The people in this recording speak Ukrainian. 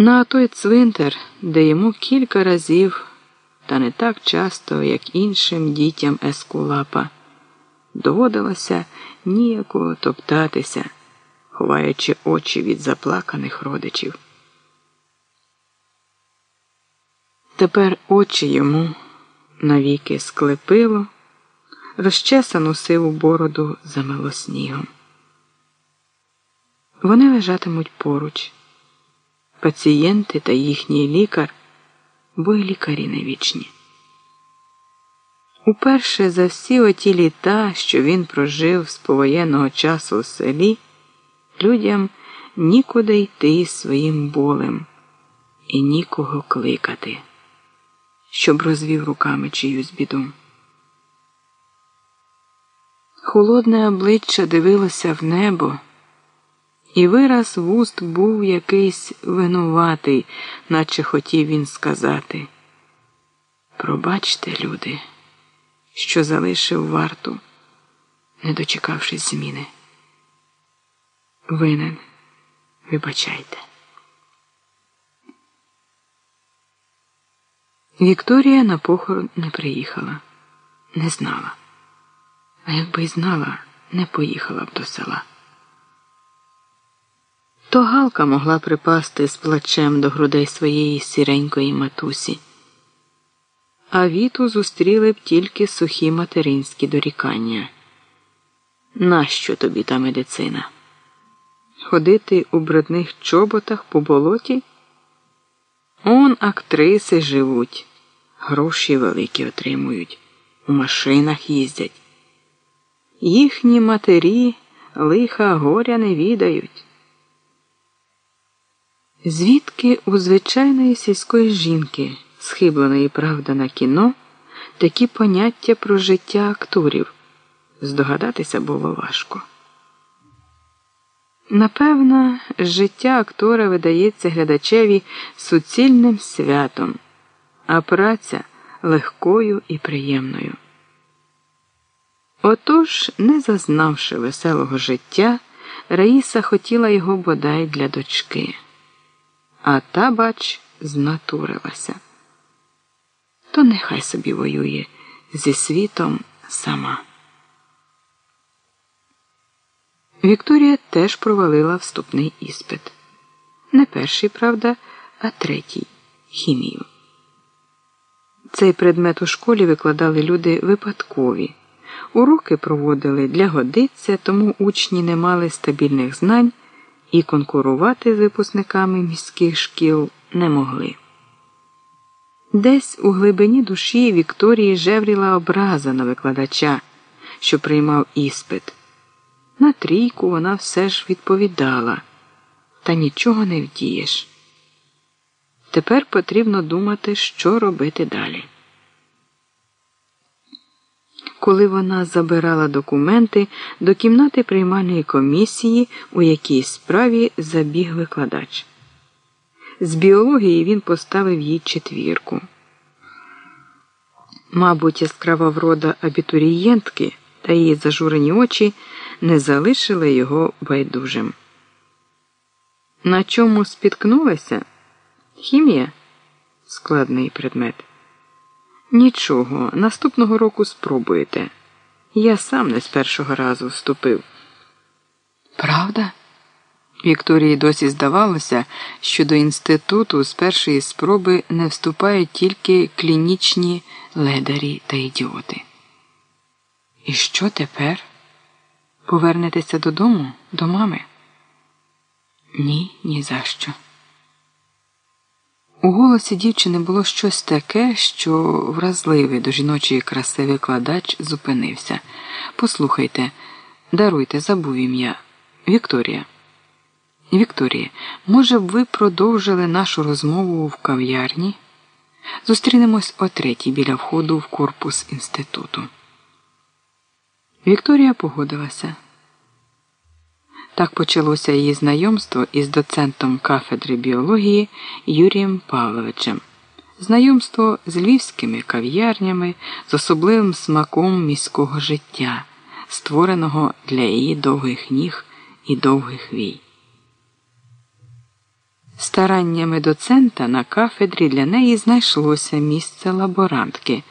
На той цвинтар, де йому кілька разів, та не так часто, як іншим дітям Ескулапа, доводилося ніяко топтатися, ховаючи очі від заплаканих родичів. Тепер очі йому навіки склепило, розчесану сиву бороду замило снігом. Вони лежатимуть поруч, пацієнти та їхній лікар, бо й лікарі не вічні. Уперше за всі оті літа, що він прожив з повоєнного часу у селі, людям нікуди йти своїм болем і нікого кликати, щоб розвів руками чиюсь біду. Холодне обличчя дивилося в небо. І вираз вуст був якийсь винуватий, наче хотів він сказати. Пробачте, люди, що залишив варту, не дочекавшись зміни. Винен, вибачайте. Вікторія на похорон не приїхала, не знала. А якби й знала, не поїхала б до села то Галка могла припасти з плачем до грудей своєї сіренької матусі. А віту зустріли б тільки сухі материнські дорікання. Нащо тобі та медицина? Ходити у брудних чоботах по болоті? Он актриси живуть, гроші великі отримують, у машинах їздять. Їхні матері лиха горя не відають. Звідки у звичайної сільської жінки, схибленої правда на кіно, такі поняття про життя акторів здогадатися було важко. Напевно, життя актора видається глядачеві суцільним святом, а праця легкою і приємною. Отож, не зазнавши веселого життя, Раїса хотіла його бодай для дочки а та, бач, знатурилася. То нехай собі воює зі світом сама. Вікторія теж провалила вступний іспит. Не перший, правда, а третій хімію. Цей предмет у школі викладали люди випадкові. Уроки проводили для годиться, тому учні не мали стабільних знань і конкурувати з випускниками міських шкіл не могли. Десь у глибині душі Вікторії жевріла образа на викладача, що приймав іспит. На трійку вона все ж відповідала, та нічого не вдієш. Тепер потрібно думати, що робити далі. Коли вона забирала документи до кімнати приймальної комісії, у якій справі забіг викладач. З біології він поставив їй четвірку. Мабуть, яскрава врода абітурієнтки та її зажурені очі не залишили його байдужим. На чому спіткнулася? Хімія складний предмет. Нічого, наступного року спробуєте. Я сам не з першого разу вступив. Правда? Вікторії досі здавалося, що до інституту з першої спроби не вступають тільки клінічні ледарі та ідіоти. І що тепер? Повернетеся додому, до мами? Ні, ні за що. У голосі дівчини було щось таке, що вразливий до жіночої краси викладач зупинився. Послухайте, даруйте, забув ім'я. Вікторія. Вікторія, може б ви продовжили нашу розмову в кав'ярні? Зустрінемось о третій біля входу в корпус інституту. Вікторія погодилася. Так почалося її знайомство із доцентом кафедри біології Юрієм Павловичем, знайомство з львівськими кав'ярнями, з особливим смаком міського життя, створеного для її довгих ніг і довгих вій. Стараннями доцента на кафедрі для неї знайшлося місце лаборантки.